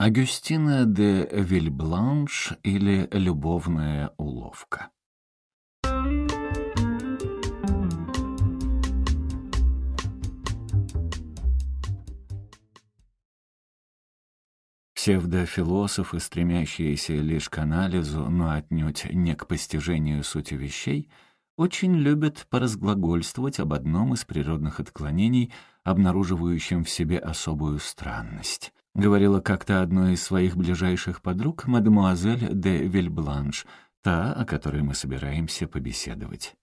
Агюстина де Вильбланш или «Любовная уловка». Псевдофилософы, стремящиеся лишь к анализу, но отнюдь не к постижению сути вещей, очень любят поразглагольствовать об одном из природных отклонений, обнаруживающем в себе особую странность. Говорила как-то одной из своих ближайших подруг, мадемуазель де Вильбланш, та, о которой мы собираемся побеседовать.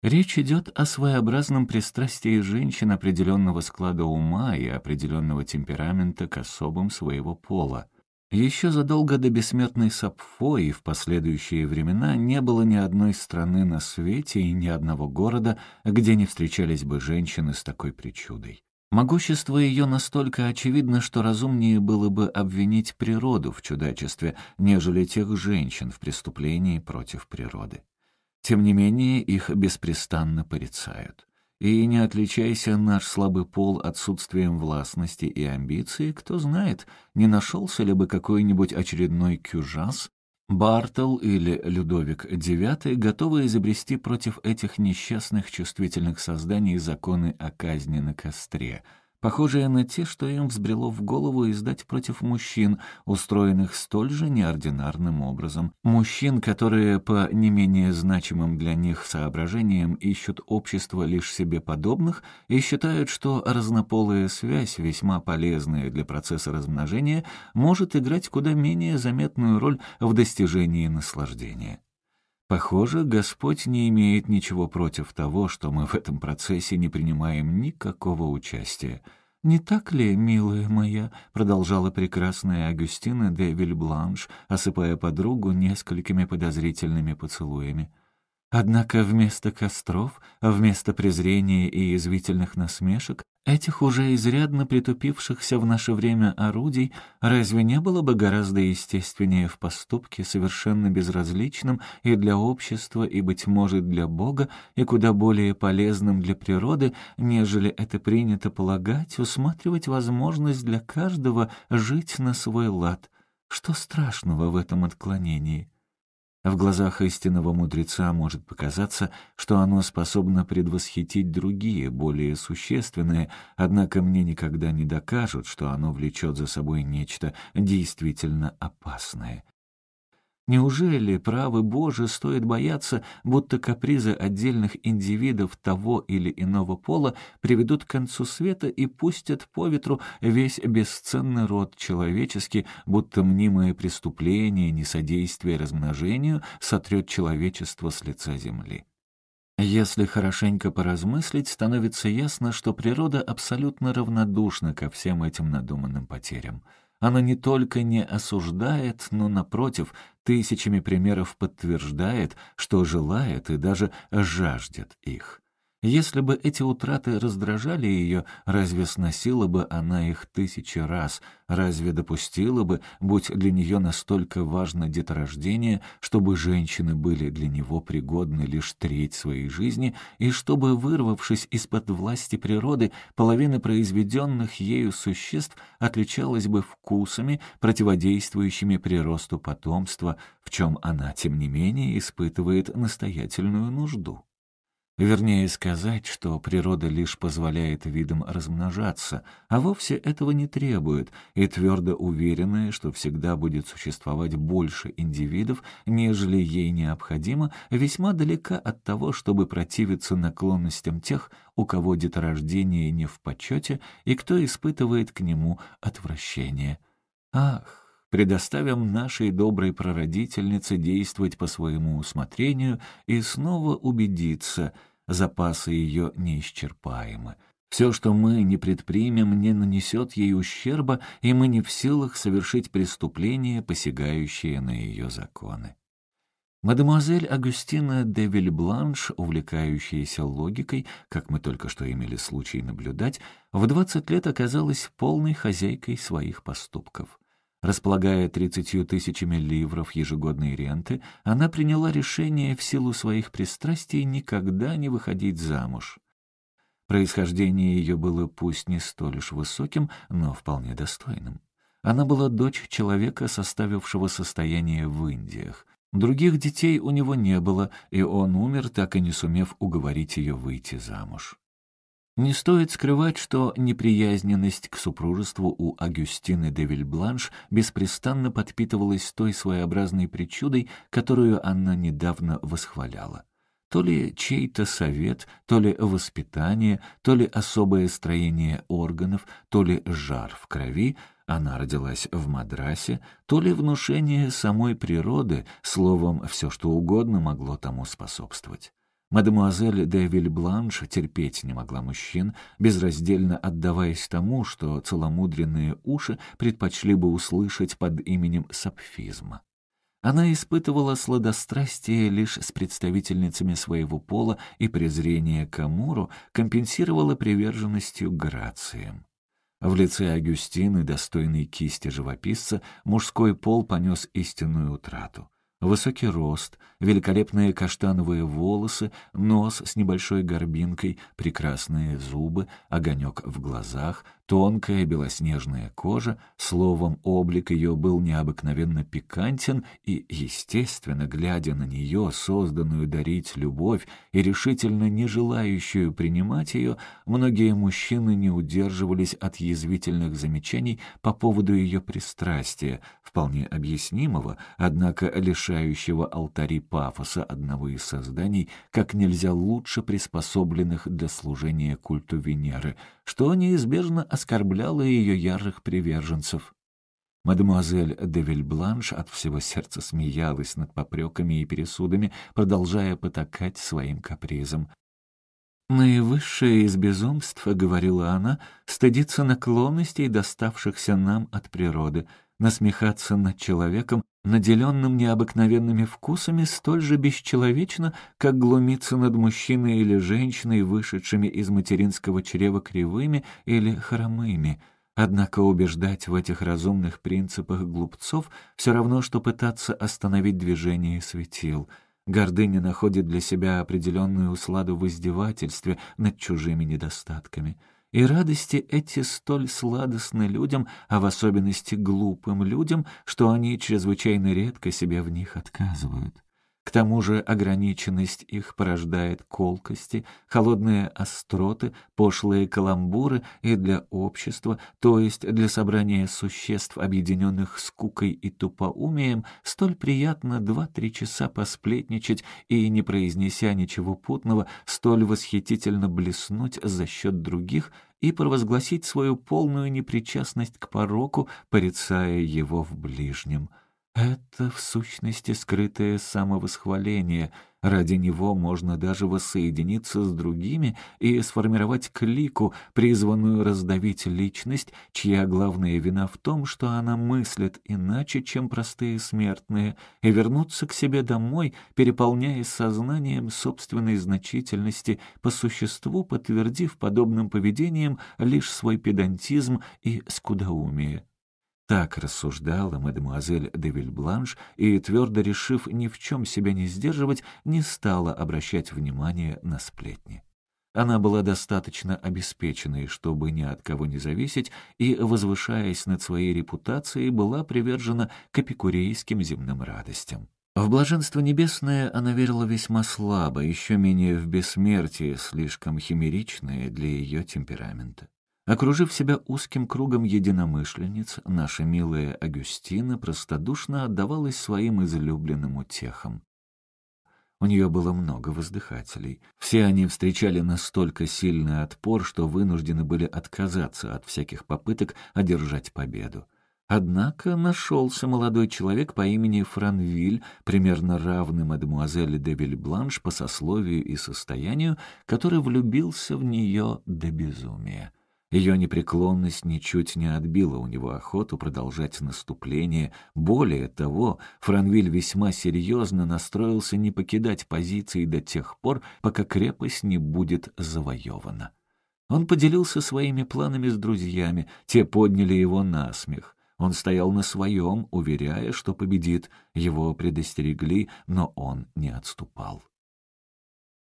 Речь идет о своеобразном пристрастии женщин определенного склада ума и определенного темперамента к особам своего пола. Еще задолго до бессмертной Сапфо и в последующие времена не было ни одной страны на свете и ни одного города, где не встречались бы женщины с такой причудой. Могущество ее настолько очевидно, что разумнее было бы обвинить природу в чудачестве, нежели тех женщин в преступлении против природы. Тем не менее, их беспрестанно порицают. И не отличайся наш слабый пол отсутствием властности и амбиции, кто знает, не нашелся ли бы какой-нибудь очередной кюжас, Бартел или Людовик IX готовы изобрести против этих несчастных чувствительных созданий законы о казни на костре — похожие на те, что им взбрело в голову издать против мужчин, устроенных столь же неординарным образом. Мужчин, которые по не менее значимым для них соображениям ищут общество лишь себе подобных и считают, что разнополая связь, весьма полезная для процесса размножения, может играть куда менее заметную роль в достижении наслаждения. Похоже, Господь не имеет ничего против того, что мы в этом процессе не принимаем никакого участия. «Не так ли, милая моя?» — продолжала прекрасная Агюстина де Вильбланш, осыпая подругу несколькими подозрительными поцелуями. Однако вместо костров, вместо презрения и язвительных насмешек, этих уже изрядно притупившихся в наше время орудий, разве не было бы гораздо естественнее в поступке, совершенно безразличным и для общества, и, быть может, для Бога, и куда более полезным для природы, нежели это принято полагать, усматривать возможность для каждого жить на свой лад? Что страшного в этом отклонении? В глазах истинного мудреца может показаться, что оно способно предвосхитить другие, более существенные, однако мне никогда не докажут, что оно влечет за собой нечто действительно опасное. Неужели, правы Божии, стоит бояться, будто капризы отдельных индивидов того или иного пола приведут к концу света и пустят по ветру весь бесценный род человеческий, будто мнимое преступление, несодействие размножению сотрет человечество с лица земли? Если хорошенько поразмыслить, становится ясно, что природа абсолютно равнодушна ко всем этим надуманным потерям — она не только не осуждает, но, напротив, тысячами примеров подтверждает, что желает и даже жаждет их. Если бы эти утраты раздражали ее, разве сносила бы она их тысячи раз? Разве допустила бы, будь для нее настолько важно деторождение, чтобы женщины были для него пригодны лишь треть своей жизни, и чтобы, вырвавшись из-под власти природы, половина произведенных ею существ отличалась бы вкусами, противодействующими приросту потомства, в чем она, тем не менее, испытывает настоятельную нужду? Вернее сказать, что природа лишь позволяет видам размножаться, а вовсе этого не требует, и твердо уверенная, что всегда будет существовать больше индивидов, нежели ей необходимо, весьма далека от того, чтобы противиться наклонностям тех, у кого деторождение не в почете и кто испытывает к нему отвращение. Ах! предоставим нашей доброй прародительнице действовать по своему усмотрению и снова убедиться, запасы ее неисчерпаемы. Все, что мы не предпримем, не нанесет ей ущерба, и мы не в силах совершить преступление, посягающее на ее законы. Мадемуазель Агустина де Вильбланш, увлекающаяся логикой, как мы только что имели случай наблюдать, в двадцать лет оказалась полной хозяйкой своих поступков. Располагая тридцатью тысячами ливров ежегодной ренты, она приняла решение в силу своих пристрастий никогда не выходить замуж. Происхождение ее было пусть не столь уж высоким, но вполне достойным. Она была дочь человека, составившего состояние в Индиях. Других детей у него не было, и он умер, так и не сумев уговорить ее выйти замуж. Не стоит скрывать, что неприязненность к супружеству у Агюстины де Вильбланш беспрестанно подпитывалась той своеобразной причудой, которую она недавно восхваляла. То ли чей-то совет, то ли воспитание, то ли особое строение органов, то ли жар в крови, она родилась в Мадрасе, то ли внушение самой природы, словом, все что угодно могло тому способствовать. Мадемуазель де Вильбланш терпеть не могла мужчин, безраздельно отдаваясь тому, что целомудренные уши предпочли бы услышать под именем сапфизма. Она испытывала сладострастие лишь с представительницами своего пола и презрение к Амуру компенсировала приверженностью грациям. В лице Агюстины, достойной кисти живописца, мужской пол понес истинную утрату. Высокий рост, великолепные каштановые волосы, нос с небольшой горбинкой, прекрасные зубы, огонек в глазах, Тонкая белоснежная кожа, словом, облик ее был необыкновенно пикантен, и, естественно, глядя на нее, созданную дарить любовь и решительно не желающую принимать ее, многие мужчины не удерживались от язвительных замечаний по поводу ее пристрастия, вполне объяснимого, однако лишающего алтари пафоса одного из созданий, как нельзя лучше приспособленных для служения культу Венеры, что неизбежно оскорбляло ее ярых приверженцев. Мадемуазель де Вильбланш от всего сердца смеялась над попреками и пересудами, продолжая потакать своим капризом. «Наивысшее из безумств, — говорила она, — стыдиться наклонностей, доставшихся нам от природы, насмехаться над человеком, наделенным необыкновенными вкусами, столь же бесчеловечно, как глумиться над мужчиной или женщиной, вышедшими из материнского чрева кривыми или хромыми. Однако убеждать в этих разумных принципах глупцов все равно, что пытаться остановить движение светил. Гордыня находит для себя определенную усладу в издевательстве над чужими недостатками — и радости эти столь сладостны людям, а в особенности глупым людям, что они чрезвычайно редко себе в них отказывают. К тому же ограниченность их порождает колкости, холодные остроты, пошлые каламбуры и для общества, то есть для собрания существ, объединенных скукой и тупоумием, столь приятно два-три часа посплетничать и, не произнеся ничего путного, столь восхитительно блеснуть за счет других и провозгласить свою полную непричастность к пороку, порицая его в ближнем. Это, в сущности, скрытое самовосхваление. Ради него можно даже воссоединиться с другими и сформировать клику, призванную раздавить личность, чья главная вина в том, что она мыслит иначе, чем простые смертные, и вернуться к себе домой, переполняясь сознанием собственной значительности, по существу подтвердив подобным поведением лишь свой педантизм и скудоумие. Так рассуждала мадемуазель де Вильбланш и, твердо решив ни в чем себя не сдерживать, не стала обращать внимания на сплетни. Она была достаточно обеспеченной, чтобы ни от кого не зависеть, и, возвышаясь над своей репутацией, была привержена к эпикурейским земным радостям. В блаженство небесное она верила весьма слабо, еще менее в бессмертие, слишком химеричное для ее темперамента. Окружив себя узким кругом единомышленниц, наша милая Агюстина простодушно отдавалась своим излюбленным утехам. У нее было много воздыхателей. Все они встречали настолько сильный отпор, что вынуждены были отказаться от всяких попыток одержать победу. Однако нашелся молодой человек по имени Франвиль, примерно равный мадемуазели де Вильбланш по сословию и состоянию, который влюбился в нее до безумия. Ее непреклонность ничуть не отбила у него охоту продолжать наступление. Более того, Франвиль весьма серьезно настроился не покидать позиции до тех пор, пока крепость не будет завоевана. Он поделился своими планами с друзьями, те подняли его на смех. Он стоял на своем, уверяя, что победит. Его предостерегли, но он не отступал.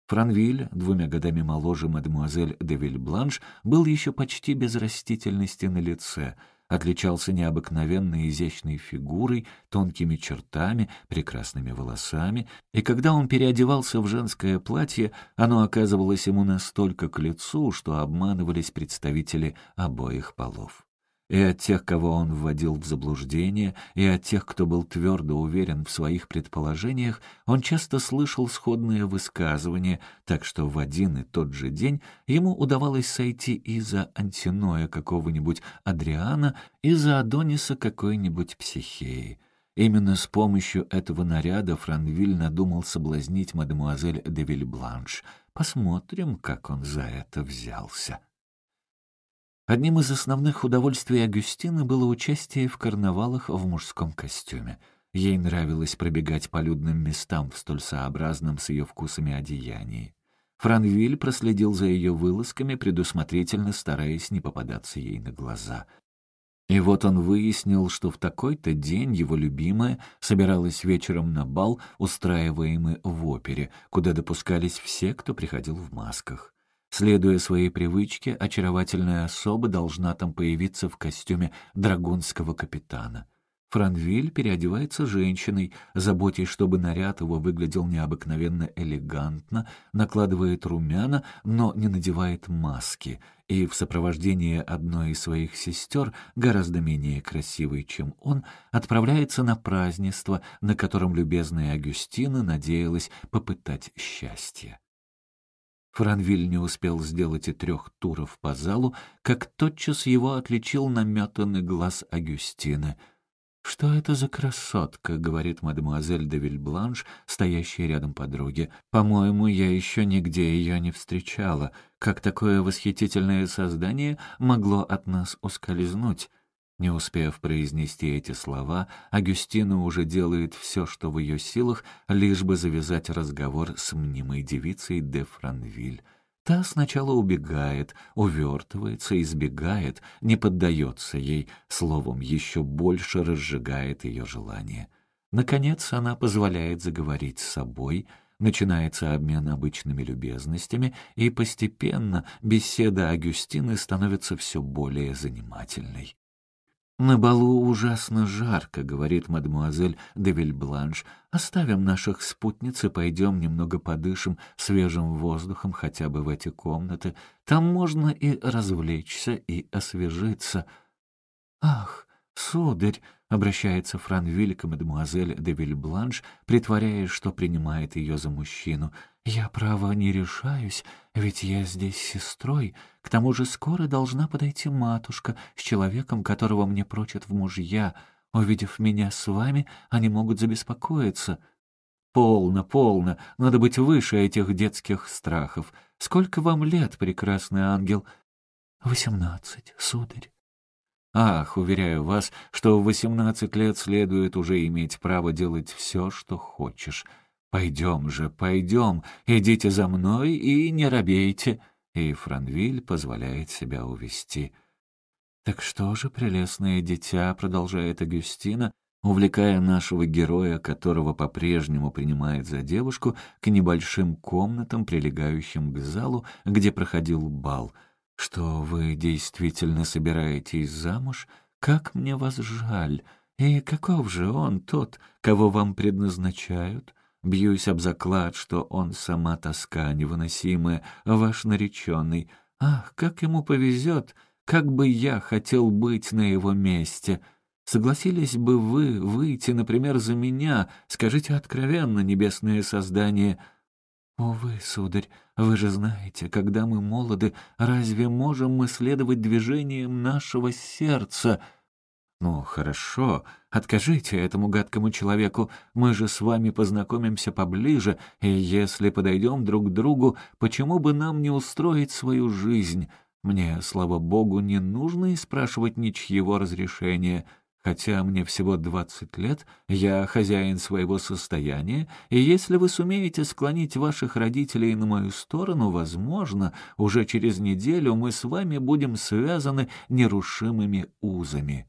Франвиль, двумя годами моложе мадемуазель де Вильбланш, был еще почти без растительности на лице. отличался необыкновенно изящной фигурой, тонкими чертами, прекрасными волосами, и когда он переодевался в женское платье, оно оказывалось ему настолько к лицу, что обманывались представители обоих полов и от тех, кого он вводил в заблуждение, и от тех, кто был твердо уверен в своих предположениях, он часто слышал сходные высказывания, так что в один и тот же день ему удавалось сойти и за Антиноя какого-нибудь Адриана, и за Адониса какой-нибудь Психеи. Именно с помощью этого наряда Франвиль надумал соблазнить мадемуазель де Вильбланш. Посмотрим, как он за это взялся. Одним из основных удовольствий Агюстины было участие в карнавалах в мужском костюме. Ей нравилось пробегать по людным местам в столь сообразном с ее вкусами одеянии. Франвиль проследил за ее вылазками, предусмотрительно стараясь не попадаться ей на глаза. И вот он выяснил, что в такой-то день его любимая собиралась вечером на бал, устраиваемый в опере, куда допускались все, кто приходил в масках. Следуя своей привычке, очаровательная особа должна там появиться в костюме драгунского капитана. Франвиль переодевается женщиной, заботясь, чтобы наряд его выглядел необыкновенно элегантно, накладывает румяна, но не надевает маски, и в сопровождении одной из своих сестер, гораздо менее красивой, чем он, отправляется на празднество, на котором любезная Агюстина надеялась попытать счастье. Франвиль не успел сделать и трех туров по залу, как тотчас его отличил наметанный глаз Агюстины. «Что это за красотка?» — говорит мадемуазель де Вильбланш, стоящая рядом подруги. «По-моему, я еще нигде ее не встречала. Как такое восхитительное создание могло от нас ускользнуть?» Не успев произнести эти слова, Агюстина уже делает все, что в ее силах, лишь бы завязать разговор с мнимой девицей де Франвиль. Та сначала убегает, увертывается, избегает, не поддается ей, словом, еще больше разжигает ее желание. Наконец она позволяет заговорить с собой, начинается обмен обычными любезностями, и постепенно беседа Агюстины становится все более занимательной. «На балу ужасно жарко», — говорит мадемуазель де Вильбланш. «Оставим наших спутниц и пойдем немного подышим свежим воздухом хотя бы в эти комнаты. Там можно и развлечься, и освежиться». «Ах, сударь!» — обращается Франвиль к мадемуазель де Вильбланш, притворяясь, что принимает ее за мужчину. «Я, право, не решаюсь, ведь я здесь сестрой. К тому же скоро должна подойти матушка с человеком, которого мне прочат в мужья. Увидев меня с вами, они могут забеспокоиться». «Полно, полно, надо быть выше этих детских страхов. Сколько вам лет, прекрасный ангел?» «Восемнадцать, сударь». Ах, уверяю вас, что в восемнадцать лет следует уже иметь право делать все, что хочешь. Пойдем же, пойдем, идите за мной и не робейте. И Франвиль позволяет себя увести. Так что же, прелестное дитя, продолжает Агюстина, увлекая нашего героя, которого по-прежнему принимает за девушку, к небольшим комнатам, прилегающим к залу, где проходил бал — что вы действительно собираетесь замуж? Как мне вас жаль! И каков же он тот, кого вам предназначают? Бьюсь об заклад, что он сама тоска невыносимая, ваш нареченный. Ах, как ему повезет! Как бы я хотел быть на его месте!» Согласились бы вы выйти, например, за меня? Скажите откровенно, небесное создание — «Увы, сударь, вы же знаете, когда мы молоды, разве можем мы следовать движениям нашего сердца?» «Ну, хорошо, откажите этому гадкому человеку, мы же с вами познакомимся поближе, и если подойдем друг к другу, почему бы нам не устроить свою жизнь? Мне, слава богу, не нужно и спрашивать ничьего разрешения». Хотя мне всего двадцать лет, я хозяин своего состояния, и если вы сумеете склонить ваших родителей на мою сторону, возможно, уже через неделю мы с вами будем связаны нерушимыми узами».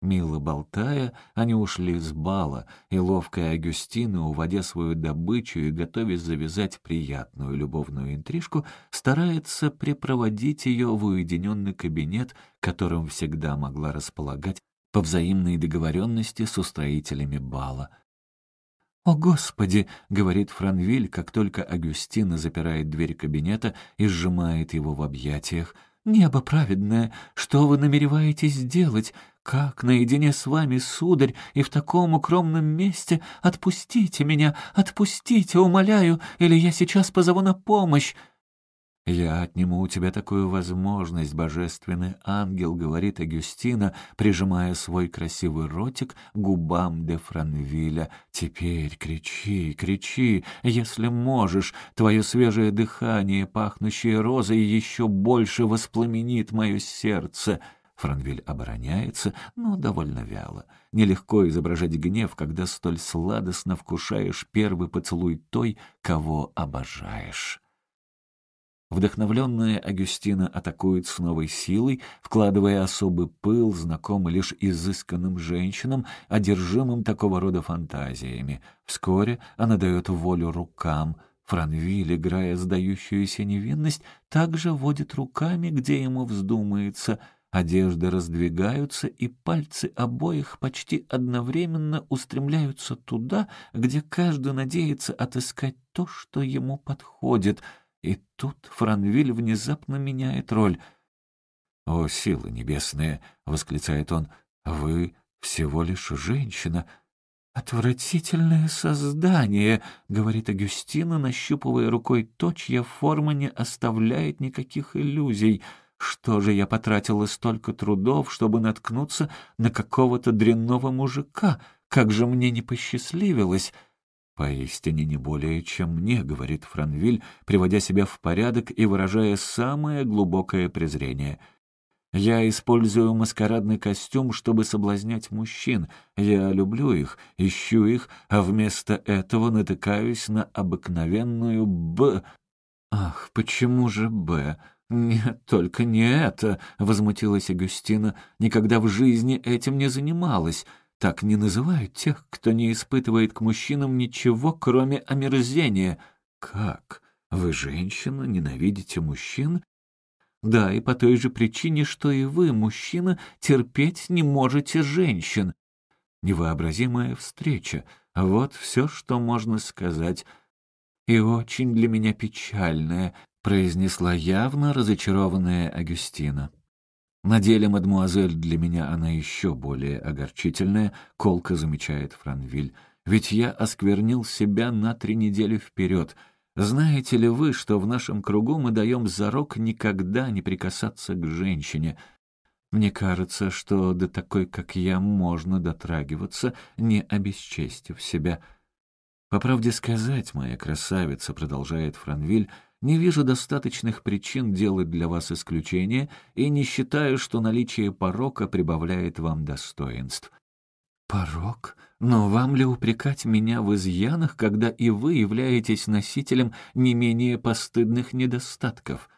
Мило болтая, они ушли с бала, и ловкая Агюстина, уводя свою добычу и готовясь завязать приятную любовную интрижку, старается припроводить ее в уединенный кабинет, которым всегда могла располагать по взаимной договоренности с устроителями бала. «О, Господи!» — говорит Франвиль, как только Агюстина запирает дверь кабинета и сжимает его в объятиях — «Небо праведное, что вы намереваетесь сделать? Как наедине с вами, сударь, и в таком укромном месте? Отпустите меня, отпустите, умоляю, или я сейчас позову на помощь!» «Я отниму у тебя такую возможность, божественный ангел», — говорит Агюстина, прижимая свой красивый ротик губам де Франвиля. «Теперь кричи, кричи, если можешь. Твое свежее дыхание, пахнущее розой, еще больше воспламенит мое сердце». Франвиль обороняется, но довольно вяло. Нелегко изображать гнев, когда столь сладостно вкушаешь первый поцелуй той, кого обожаешь. Вдохновленная Агюстина атакует с новой силой, вкладывая особый пыл, знакомый лишь изысканным женщинам, одержимым такого рода фантазиями. Вскоре она дает волю рукам. Франвиль, играя сдающуюся невинность, также водит руками, где ему вздумается. Одежды раздвигаются, и пальцы обоих почти одновременно устремляются туда, где каждый надеется отыскать то, что ему подходит — и тут Франвиль внезапно меняет роль. «О, силы небесные!» — восклицает он. «Вы всего лишь женщина». «Отвратительное создание!» — говорит Агюстина, нащупывая рукой то, чья форма не оставляет никаких иллюзий. «Что же я потратила столько трудов, чтобы наткнуться на какого-то дрянного мужика? Как же мне не посчастливилось!» «Поистине не более, чем мне», — говорит Франвиль, приводя себя в порядок и выражая самое глубокое презрение. «Я использую маскарадный костюм, чтобы соблазнять мужчин. Я люблю их, ищу их, а вместо этого натыкаюсь на обыкновенную «Б». «Ах, почему же «Б»?» «Нет, только не это», — возмутилась Агюстина. «Никогда в жизни этим не занималась». Так не называют тех, кто не испытывает к мужчинам ничего, кроме омерзения. Как? Вы, женщина, ненавидите мужчин? Да, и по той же причине, что и вы, мужчина, терпеть не можете женщин. Невообразимая встреча. Вот все, что можно сказать. И очень для меня печальная, произнесла явно разочарованная Агюстина. На деле, мадмуазель, для меня она еще более огорчительная, колко замечает Франвиль. Ведь я осквернил себя на три недели вперед. Знаете ли вы, что в нашем кругу мы даем зарок никогда не прикасаться к женщине? Мне кажется, что до такой, как я, можно дотрагиваться, не обесчестив себя. По правде сказать, моя красавица, продолжает Франвиль, — не вижу достаточных причин делать для вас исключение и не считаю, что наличие порока прибавляет вам достоинств. Порок? Но вам ли упрекать меня в изъянах, когда и вы являетесь носителем не менее постыдных недостатков?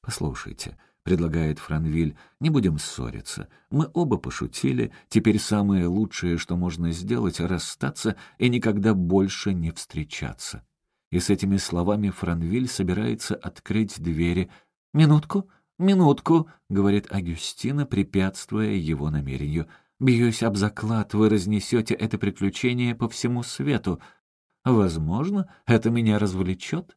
Послушайте, — предлагает Франвиль, — не будем ссориться. Мы оба пошутили, теперь самое лучшее, что можно сделать, — расстаться и никогда больше не встречаться и с этими словами Франвиль собирается открыть двери. «Минутку, минутку», — говорит Агюстина, препятствуя его намерению. «Бьюсь об заклад, вы разнесете это приключение по всему свету. Возможно, это меня развлечет.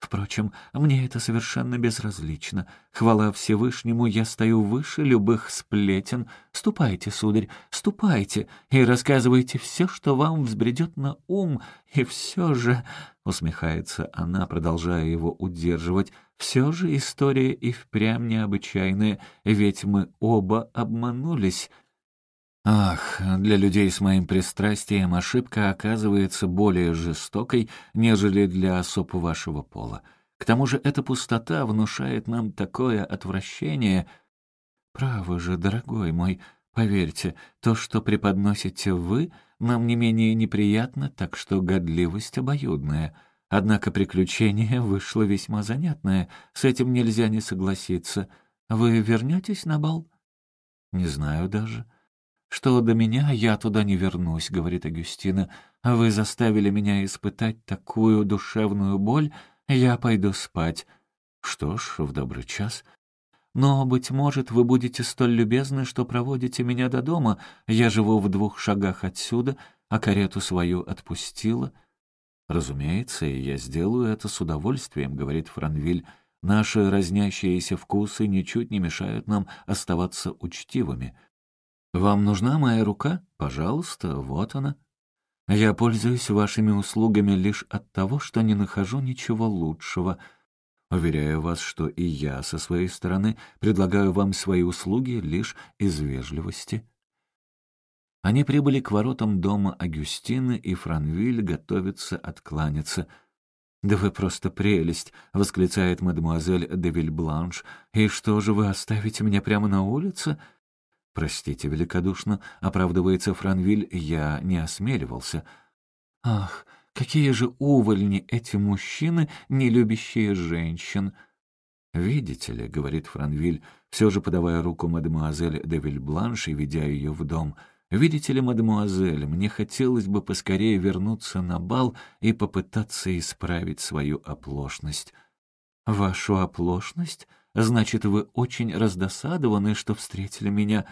Впрочем, мне это совершенно безразлично. Хвала Всевышнему, я стою выше любых сплетен. Ступайте, сударь, ступайте и рассказывайте все, что вам взбредет на ум. И все же, — усмехается она, продолжая его удерживать, — все же история и впрямь необычайная, ведь мы оба обманулись. Ах, для людей с моим пристрастием ошибка оказывается более жестокой, нежели для особ вашего пола. К тому же эта пустота внушает нам такое отвращение. Право же, дорогой мой, поверьте, то, что преподносите вы, нам не менее неприятно, так что годливость обоюдная. Однако приключение вышло весьма занятное, с этим нельзя не согласиться. Вы вернетесь на бал? Не знаю даже. — «Что до меня, я туда не вернусь», — говорит Агюстина. «Вы заставили меня испытать такую душевную боль, я пойду спать». «Что ж, в добрый час». «Но, быть может, вы будете столь любезны, что проводите меня до дома. Я живу в двух шагах отсюда, а карету свою отпустила». «Разумеется, я сделаю это с удовольствием», — говорит Франвиль. «Наши разнящиеся вкусы ничуть не мешают нам оставаться учтивыми». «Вам нужна моя рука? Пожалуйста, вот она». «Я пользуюсь вашими услугами лишь от того, что не нахожу ничего лучшего. Уверяю вас, что и я, со своей стороны, предлагаю вам свои услуги лишь из вежливости». Они прибыли к воротам дома Агюстины, и Франвиль готовится откланяться. «Да вы просто прелесть!» — восклицает мадемуазель де Вильбланш. «И что же, вы оставите меня прямо на улице?» «Простите великодушно», — оправдывается Франвиль, — «я не осмеливался». «Ах, какие же увольни эти мужчины, не любящие женщин!» «Видите ли», — говорит Франвиль, все же подавая руку мадемуазель де Вильбланш и ведя ее в дом, «видите ли, мадемуазель, мне хотелось бы поскорее вернуться на бал и попытаться исправить свою оплошность». «Вашу оплошность? Значит, вы очень раздосадованы, что встретили меня...»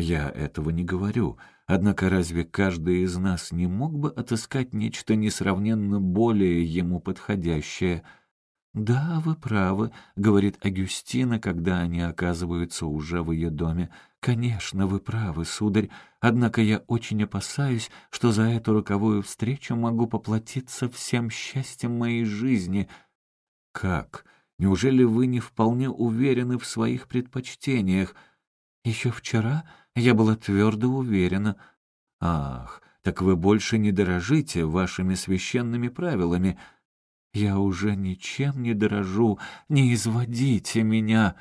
Я этого не говорю. Однако разве каждый из нас не мог бы отыскать нечто несравненно более ему подходящее? «Да, вы правы», — говорит Агюстина, когда они оказываются уже в ее доме. «Конечно, вы правы, сударь, однако я очень опасаюсь, что за эту роковую встречу могу поплатиться всем счастьем моей жизни». «Как? Неужели вы не вполне уверены в своих предпочтениях?» «Еще вчера я была твердо уверена. Ах, так вы больше не дорожите вашими священными правилами. Я уже ничем не дорожу, не изводите меня.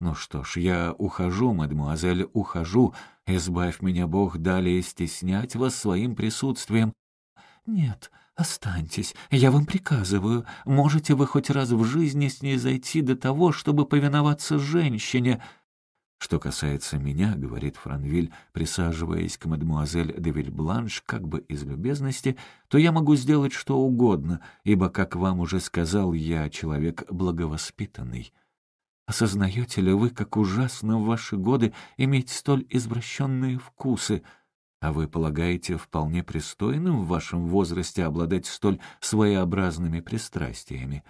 Ну что ж, я ухожу, мадемуазель, ухожу. Избавь меня, Бог, далее стеснять вас своим присутствием. Нет, «Останьтесь, я вам приказываю. Можете вы хоть раз в жизни снизойти до того, чтобы повиноваться женщине?» «Что касается меня, — говорит Франвиль, присаживаясь к мадемуазель де Вильбланш как бы из любезности, — то я могу сделать что угодно, ибо, как вам уже сказал, я человек благовоспитанный. Осознаете ли вы, как ужасно в ваши годы иметь столь извращенные вкусы?» А вы полагаете вполне пристойным в вашем возрасте обладать столь своеобразными пристрастиями?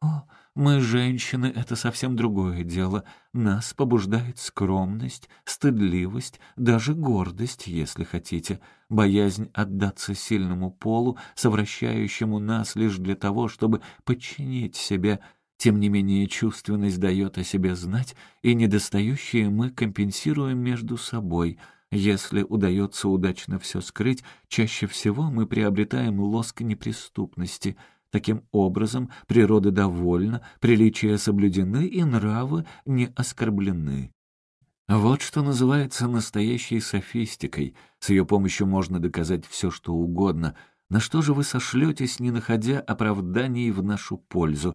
О, мы, женщины, это совсем другое дело. Нас побуждает скромность, стыдливость, даже гордость, если хотите, боязнь отдаться сильному полу, совращающему нас лишь для того, чтобы подчинить себе. Тем не менее, чувственность дает о себе знать, и недостающие мы компенсируем между собой — если удается удачно все скрыть, чаще всего мы приобретаем лоск неприступности — Таким образом, природа довольна, приличия соблюдены и нравы не оскорблены. Вот что называется настоящей софистикой. С ее помощью можно доказать все, что угодно. На что же вы сошлетесь, не находя оправданий в нашу пользу?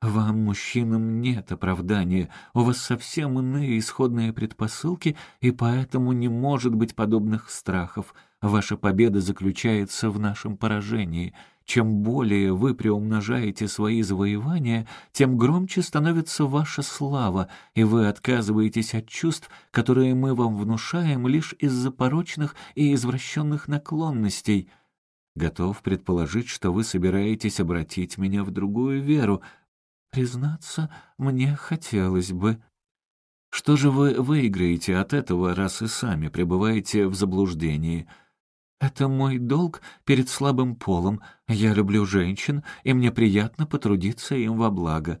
Вам, мужчинам, нет оправдания, у вас совсем иные исходные предпосылки, и поэтому не может быть подобных страхов. Ваша победа заключается в нашем поражении — чем более вы приумножаете свои завоевания, тем громче становится ваша слава, и вы отказываетесь от чувств, которые мы вам внушаем лишь из-за порочных и извращенных наклонностей. Готов предположить, что вы собираетесь обратить меня в другую веру. Признаться, мне хотелось бы. Что же вы выиграете от этого, раз и сами пребываете в заблуждении?» «Это мой долг перед слабым полом. Я люблю женщин, и мне приятно потрудиться им во благо.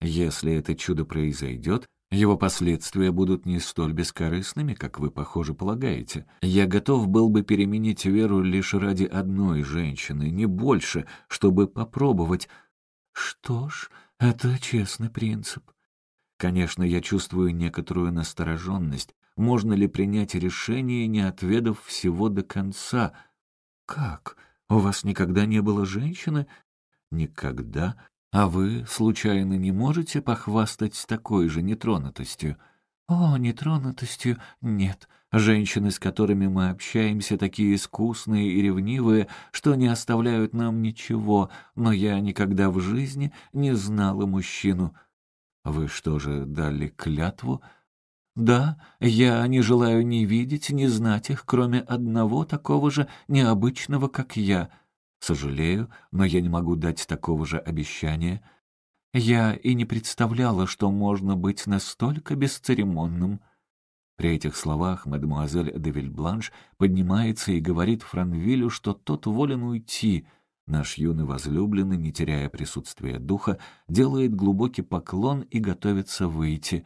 Если это чудо произойдет, его последствия будут не столь бескорыстными, как вы, похоже, полагаете. Я готов был бы переменить веру лишь ради одной женщины, не больше, чтобы попробовать. Что ж, это честный принцип. Конечно, я чувствую некоторую настороженность, можно ли принять решение, не отведав всего до конца. «Как? У вас никогда не было женщины?» «Никогда. А вы, случайно, не можете похвастать такой же нетронутостью?» «О, нетронутостью нет. Женщины, с которыми мы общаемся, такие искусные и ревнивые, что не оставляют нам ничего, но я никогда в жизни не знала мужчину. Вы что же, дали клятву? Да, я не желаю ни видеть, ни знать их, кроме одного такого же необычного, как я. Сожалею, но я не могу дать такого же обещания. Я и не представляла, что можно быть настолько бесцеремонным. При этих словах мадемуазель де Вильбланш поднимается и говорит Франвилю, что тот волен уйти. Наш юный возлюбленный, не теряя присутствия духа, делает глубокий поклон и готовится выйти.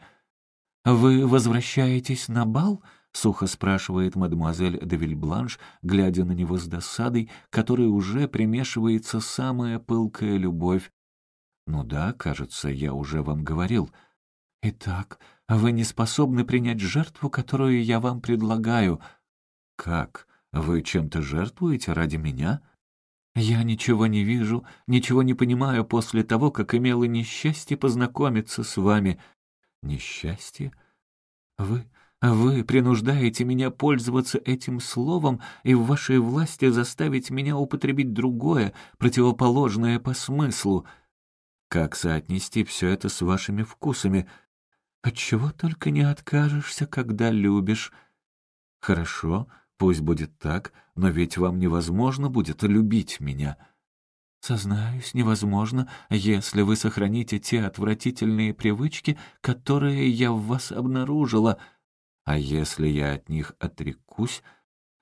«Вы возвращаетесь на бал?» — сухо спрашивает мадемуазель де Вильбланш, глядя на него с досадой, которой уже примешивается самая пылкая любовь. «Ну да, кажется, я уже вам говорил». «Итак, вы не способны принять жертву, которую я вам предлагаю». «Как? Вы чем-то жертвуете ради меня?» «Я ничего не вижу, ничего не понимаю после того, как имела несчастье познакомиться с вами». «Несчастье? Вы... Вы принуждаете меня пользоваться этим словом, и в вашей власти заставить меня употребить другое, противоположное по смыслу. Как соотнести все это с вашими вкусами? Отчего только не откажешься, когда любишь? Хорошо, пусть будет так, но ведь вам невозможно будет любить меня. Сознаюсь, невозможно, если вы сохраните те отвратительные привычки, которые я в вас обнаружила. А если я от них отрекусь,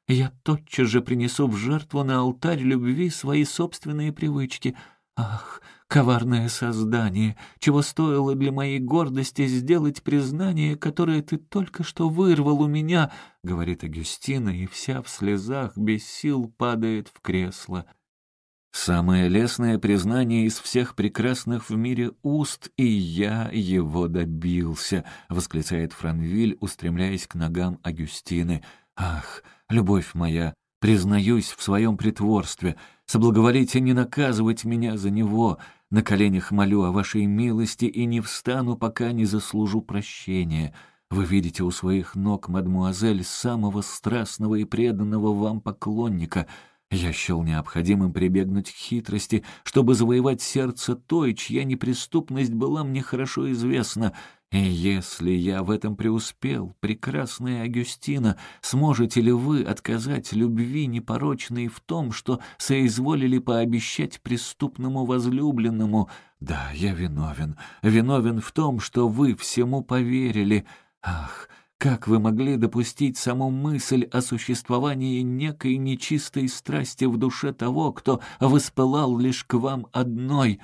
я тотчас же принесу в жертву на алтарь любви свои собственные привычки. Ах, Коварное создание, чего стоило для моей гордости сделать признание, которое ты только что вырвал у меня, — говорит Агюстина, и вся в слезах без сил падает в кресло. Самое лестное признание из всех прекрасных в мире уст, и я его добился, — восклицает Франвиль, устремляясь к ногам Агюстины. Ах, любовь моя, признаюсь в своем притворстве, соблаговолите не наказывать меня за него, — на коленях молю о вашей милости и не встану, пока не заслужу прощения. Вы видите у своих ног, мадмуазель, самого страстного и преданного вам поклонника. Я счел необходимым прибегнуть к хитрости, чтобы завоевать сердце той, чья неприступность была мне хорошо известна — и если я в этом преуспел, прекрасная Агюстина, сможете ли вы отказать любви непорочной в том, что соизволили пообещать преступному возлюбленному? Да, я виновен, виновен в том, что вы всему поверили. Ах, как вы могли допустить саму мысль о существовании некой нечистой страсти в душе того, кто воспылал лишь к вам одной?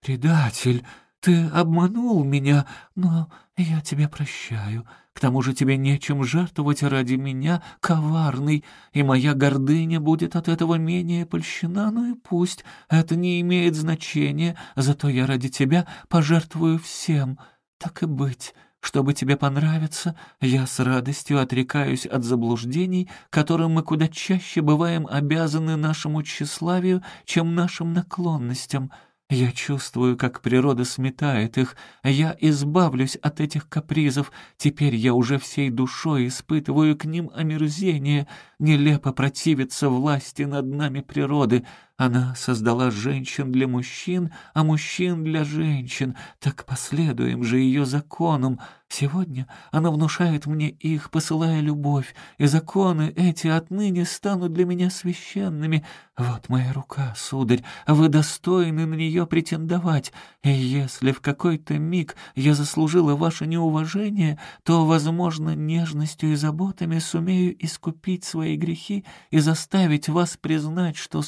«Предатель!» Ты обманул меня, но я тебя прощаю. К тому же тебе нечем жертвовать ради меня, коварный, и моя гордыня будет от этого менее польщена, ну и пусть. Это не имеет значения, зато я ради тебя пожертвую всем. Так и быть». Чтобы тебе понравиться, я с радостью отрекаюсь от заблуждений, которым мы куда чаще бываем обязаны нашему тщеславию, чем нашим наклонностям. Я чувствую, как природа сметает их. Я избавлюсь от этих капризов. Теперь я уже всей душой испытываю к ним омерзение. Нелепо противиться власти над нами природы. Она создала женщин для мужчин, а мужчин для женщин. Так последуем же ее законам. Сегодня она внушает мне их, посылая любовь, и законы эти отныне станут для меня священными. Вот моя рука, сударь, вы достойны на нее претендовать, и если в какой-то миг я заслужила ваше неуважение, то, возможно, нежностью и заботами сумею искупить свои грехи и заставить вас признать, что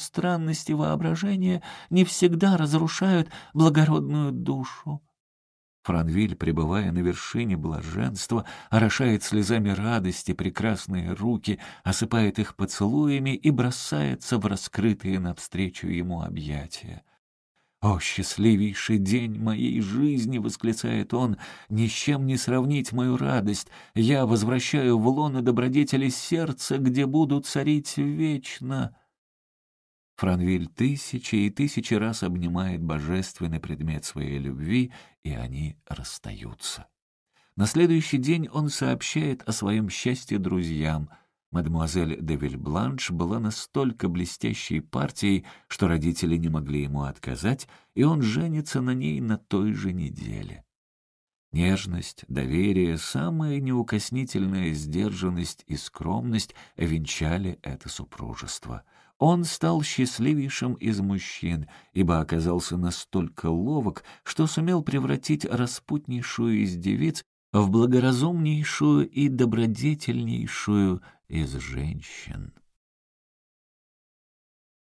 странности воображения не всегда разрушают благородную душу. Франвиль, пребывая на вершине блаженства, орошает слезами радости прекрасные руки, осыпает их поцелуями и бросается в раскрытые навстречу ему объятия. «О, счастливейший день моей жизни!» — восклицает он. «Ни с чем не сравнить мою радость. Я возвращаю в лоно добродетели сердца, где буду царить вечно». Франвиль тысячи и тысячи раз обнимает божественный предмет своей любви, и они расстаются. На следующий день он сообщает о своем счастье друзьям. Мадемуазель де Вильбланш была настолько блестящей партией, что родители не могли ему отказать, и он женится на ней на той же неделе. Нежность, доверие, самая неукоснительная сдержанность и скромность венчали это супружество. Он стал счастливейшим из мужчин, ибо оказался настолько ловок, что сумел превратить распутнейшую из девиц в благоразумнейшую и добродетельнейшую из женщин.